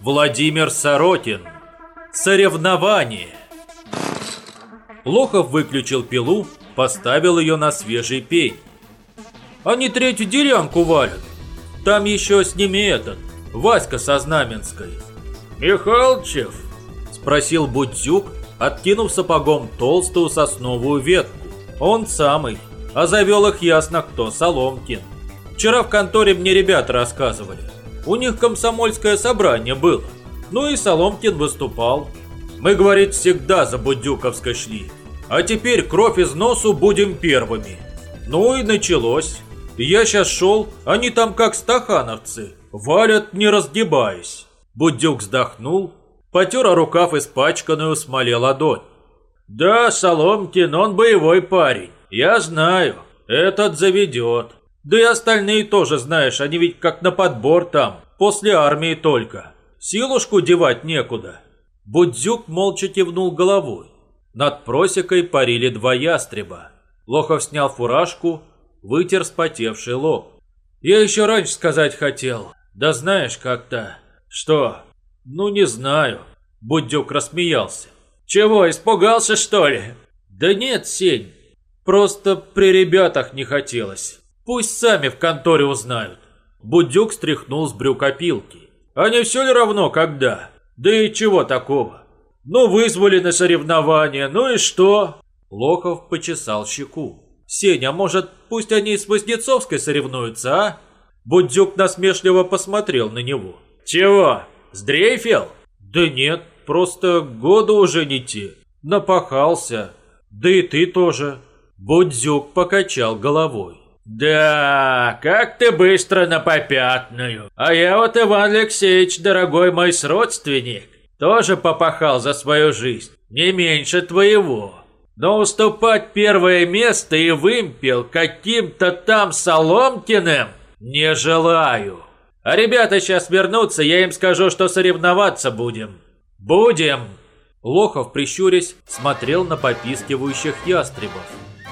Владимир Сорокин. Соревнование. Лохов выключил пилу, поставил ее на свежий пень. Они третью делянку валят. Там еще с ними этот, Васька со Знаменской. «Михалчев?» – спросил Будзюк, откинув сапогом толстую сосновую ветку. Он самый, а завел их ясно кто, Соломкин. Вчера в конторе мне ребята рассказывали. У них комсомольское собрание было. Ну и Соломкин выступал. Мы, говорит, всегда за Будюковской шли. А теперь кровь из носу будем первыми. Ну и началось. Я сейчас шел, они там как стахановцы. Валят, не разгибаясь. Будюк вздохнул, потер рукав испачканную смоле ладонь. Да, Соломкин, он боевой парень. Я знаю, этот заведет. Да и остальные тоже, знаешь, они ведь как на подбор там, после армии только. Силушку девать некуда. Будзюк молча кивнул головой. Над просекой парили два ястреба. Лохов снял фуражку, вытер спотевший лоб. Я еще раньше сказать хотел. Да знаешь как-то. Что? Ну не знаю. Буддюк рассмеялся. Чего, испугался что ли? Да нет, Сень. Просто при ребятах не хотелось. Пусть сами в конторе узнают. Будюк стряхнул с брюк опилки. А не все ли равно, когда? Да и чего такого? Ну, вызвали на соревнования, ну и что? Лохов почесал щеку. Сеня, может, пусть они с Вознецовской соревнуются, а? Будюк насмешливо посмотрел на него. Чего, сдрейфил? Да нет, просто года уже не те. Напахался. Да и ты тоже. Будзюк покачал головой. «Да, как ты быстро на попятную. А я вот, Иван Алексеевич, дорогой мой родственник, тоже попахал за свою жизнь, не меньше твоего. Но уступать первое место и вымпел каким-то там Соломкиным не желаю. А ребята сейчас вернутся, я им скажу, что соревноваться будем. Будем!» Лохов, прищурясь, смотрел на попискивающих ястребов.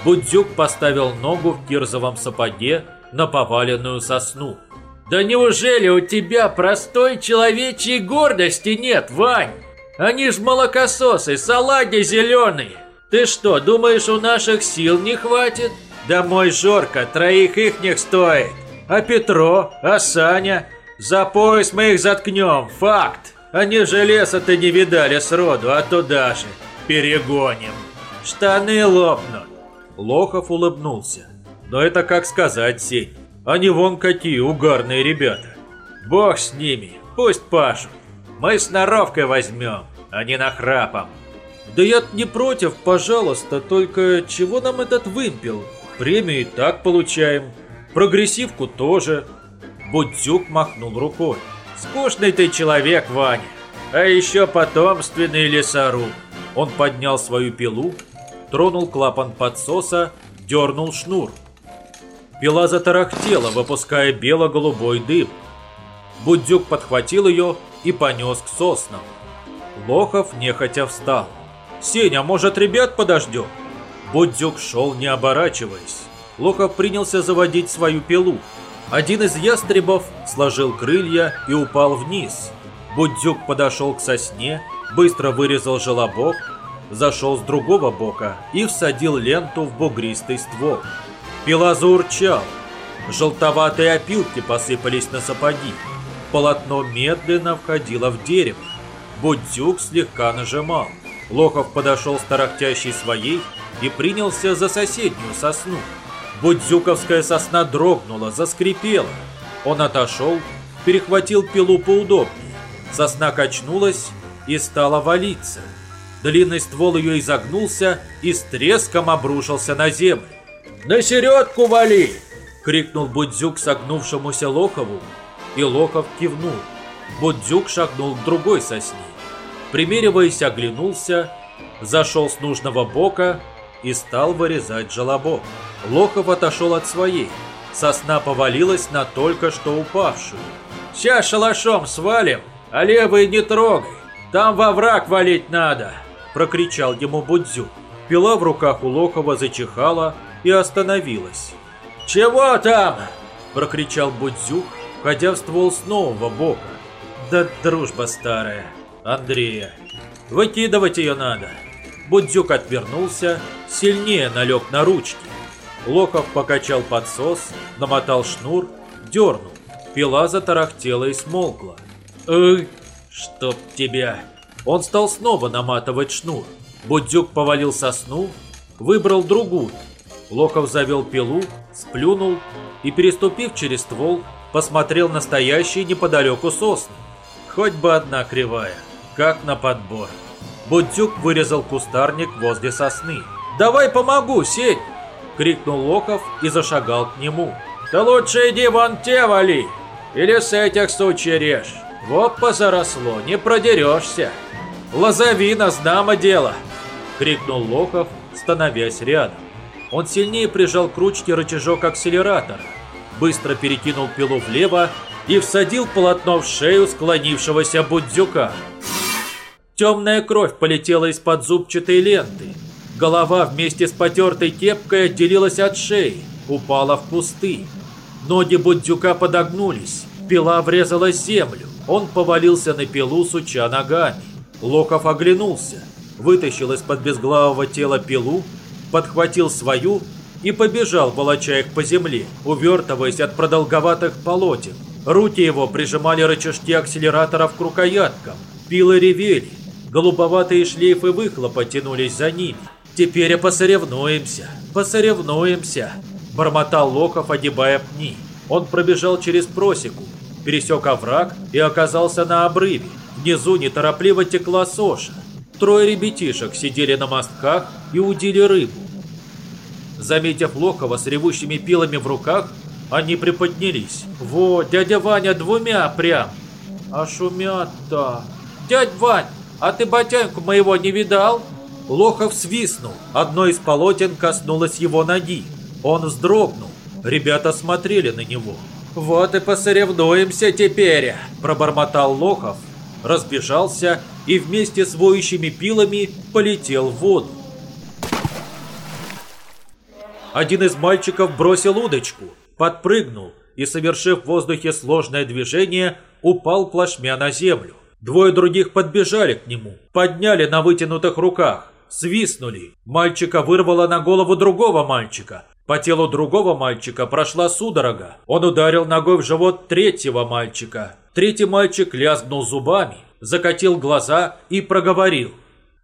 Будзюк поставил ногу в кирзовом сапоге на поваленную сосну. «Да неужели у тебя простой человечьей гордости нет, Вань? Они ж молокососы, салаги зеленые. Ты что, думаешь, у наших сил не хватит? Да мой Жорка троих ихних стоит. А Петро, а Саня? За пояс мы их заткнем, факт. Они же леса-то не видали сроду, а туда же перегоним. Штаны лопнут. Лохов улыбнулся. Но это как сказать, Сень. Они вон какие угарные ребята. Бог с ними, пусть пашут. Мы с норовкой возьмем, а не нахрапом. Да я не против, пожалуйста, только чего нам этот вымпел? Премию и так получаем. Прогрессивку тоже. Будзюк махнул рукой. Скучный ты человек, Ваня. А еще потомственный лесоруб. Он поднял свою пилу тронул клапан подсоса, дернул шнур. Пила затарахтела, выпуская бело-голубой дым. Буддюк подхватил ее и понес к соснам. Лохов нехотя встал. «Сеня, может, ребят подождем?» Буддюк шел, не оборачиваясь. Лохов принялся заводить свою пилу. Один из ястребов сложил крылья и упал вниз. Буддюк подошел к сосне, быстро вырезал желобок, зашел с другого бока и всадил ленту в бугристый ствол. Пила заурчала. Желтоватые опилки посыпались на сапоги. Полотно медленно входило в дерево. Будзюк слегка нажимал. Лохов подошел с тарахтящей своей и принялся за соседнюю сосну. Будзюковская сосна дрогнула, заскрипела. Он отошел, перехватил пилу поудобнее. Сосна качнулась и стала валиться. Длинный ствол ее изогнулся и с треском обрушился на землю. «На середку вали!» — крикнул Будзюк согнувшемуся Лохову, и Лохов кивнул. Будзюк шагнул к другой сосне. Примериваясь, оглянулся, зашел с нужного бока и стал вырезать желобок. Лохов отошел от своей. Сосна повалилась на только что упавшую. «Сейчас шалашом свалим, а левый не трогай, там во враг валить надо!» Прокричал ему Будзю. Пила в руках у Лохова зачихала и остановилась. «Чего там?» – прокричал Будзюк, ходя в ствол с нового бока. Да дружба старая. Андрея. Выкидывать ее надо. Будзюк отвернулся, сильнее налег на ручки. Лохов покачал подсос, намотал шнур, дернул. Пила затарахтела и смолкла. «Эй, чтоб тебя!» Он стал снова наматывать шнур. Будзюк повалил сосну, выбрал другую. Лохов завел пилу, сплюнул и, переступив через ствол, посмотрел на стоящие неподалеку сосны. Хоть бы одна кривая, как на подбор. Будзюк вырезал кустарник возле сосны. «Давай помогу, сеть!» — крикнул Лохов и зашагал к нему. «Да лучше иди вон те вали! Или с этих сучья режь! Вот позаросло, не продерешься!» «Лозовина, знамо дело!» — крикнул Лохов, становясь рядом. Он сильнее прижал к ручке рычажок акселератора, быстро перекинул пилу влево и всадил полотно в шею склонившегося Будзюка. Темная кровь полетела из-под зубчатой ленты. Голова вместе с потертой кепкой отделилась от шеи, упала в кусты. Ноги Будзюка подогнулись, пила врезалась в землю. Он повалился на пилу, суча ногами. Лохов оглянулся, вытащил из-под безглавого тела пилу, подхватил свою и побежал, волоча их по земле, увертываясь от продолговатых полотен. Руки его прижимали рычажки акселераторов к рукояткам. Пилы ревели, голубоватые шлейфы выхлопа тянулись за ними. «Теперь посоревнуемся, посоревнуемся», – бормотал Лохов, огибая пни. Он пробежал через просеку, пересек овраг и оказался на обрыве. Внизу неторопливо текла соша. Трое ребятишек сидели на мостках и удили рыбу. Заметив Лохова с ревущими пилами в руках, они приподнялись. «Во, дядя Ваня двумя прям!» «А шумят-то!» «Дядь Вань, а ты ботянку моего не видал?» Лохов свистнул. Одно из полотен коснулось его ноги. Он вздрогнул. Ребята смотрели на него. «Вот и посоревнуемся теперь!» – пробормотал Лохов, разбежался и вместе с воющими пилами полетел в воду. Один из мальчиков бросил удочку, подпрыгнул и, совершив в воздухе сложное движение, упал плашмя на землю. Двое других подбежали к нему, подняли на вытянутых руках, свистнули. Мальчика вырвало на голову другого мальчика. По телу другого мальчика прошла судорога. Он ударил ногой в живот третьего мальчика. Третий мальчик лязгнул зубами, закатил глаза и проговорил.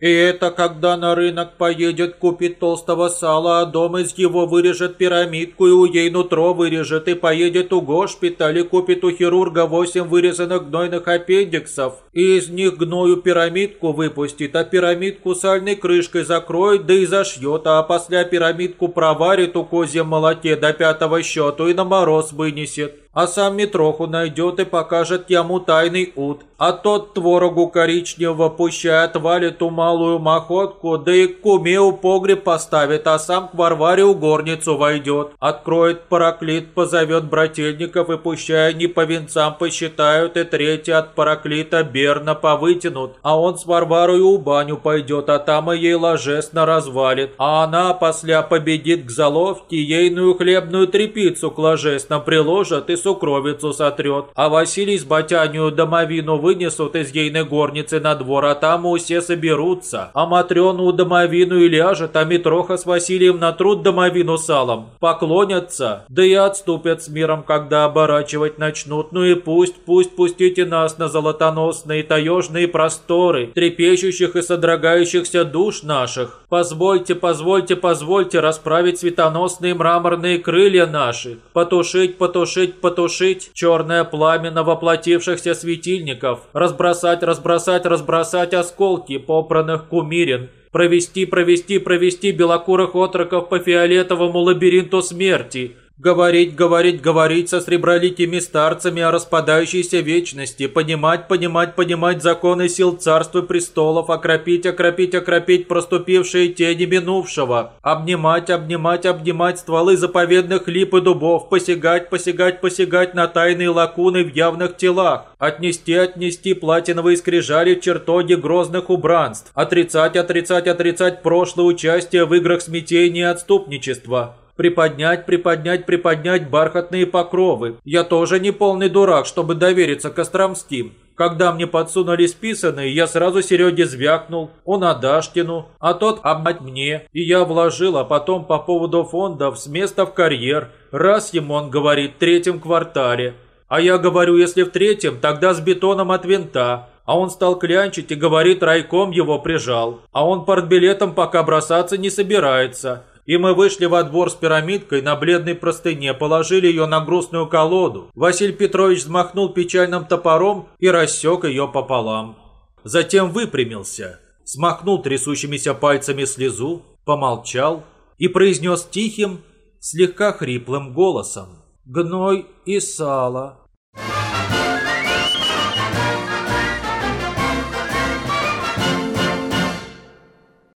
И это когда на рынок поедет, купит толстого сала, а дом из его вырежет пирамидку и у ей нутро вырежет, и поедет у госпиталя купит у хирурга восемь вырезанных гнойных аппендиксов, и из них гною пирамидку выпустит, а пирамидку сальной крышкой закроет, да и зашьет, а после пирамидку проварит у козьем молоке до пятого счету и на мороз вынесет а сам Митроху найдет и покажет ему тайный ут. А тот творогу коричневого пущай отвалит ту малую махотку, да и к куме у погреб поставит, а сам к Варваре у горницу войдет. Откроет параклит, позовет брательников и пущай не по венцам посчитают, и третий от параклита берна повытянут. А он с Варварой у баню пойдет, а там и ей ложесно развалит. А она после победит к заловке, ейную хлебную трепицу к ложесно приложат и с сукровицу сотрет. А Василий с батянью домовину вынесут из ейной горницы на двор, а там все соберутся. А Матрёну домовину и ляжет, а Митроха с Василием натрут домовину салом. Поклонятся, да и отступят с миром, когда оборачивать начнут. Ну и пусть, пусть пустите нас на золотоносные таежные просторы, трепещущих и содрогающихся душ наших. Позвольте, позвольте, позвольте расправить светоносные мраморные крылья наши, потушить, потушить, потушить черное пламя на воплотившихся светильников, разбросать, разбросать, разбросать осколки попранных кумирин, провести, провести, провести белокурых отроков по фиолетовому лабиринту смерти – Говорить, говорить, говорить со среброликими старцами о распадающейся вечности, понимать, понимать, понимать законы сил царства престолов, окропить, окропить, окропить проступившие тени минувшего, обнимать, обнимать, обнимать стволы заповедных лип и дубов, посягать, посягать, посягать на тайные лакуны в явных телах, отнести, отнести платиновые скрижали в чертоги грозных убранств, отрицать, отрицать, отрицать прошлое участие в играх смятения и отступничества, Приподнять, приподнять, приподнять бархатные покровы. Я тоже не полный дурак, чтобы довериться Костромским. Когда мне подсунули списанные, я сразу Сереге звякнул, он Адаштину, а тот обмать мне, и я вложил, а потом по поводу фондов с места в карьер. Раз ему он говорит, в третьем квартале. А я говорю, если в третьем, тогда с бетоном от винта. А он стал клянчить и говорит, райком его прижал. А он портбилетом пока бросаться не собирается. И мы вышли во двор с пирамидкой на бледной простыне, положили ее на грустную колоду. Василий Петрович взмахнул печальным топором и рассек ее пополам. Затем выпрямился, смахнул трясущимися пальцами слезу, помолчал и произнес тихим, слегка хриплым голосом. «Гной и сало.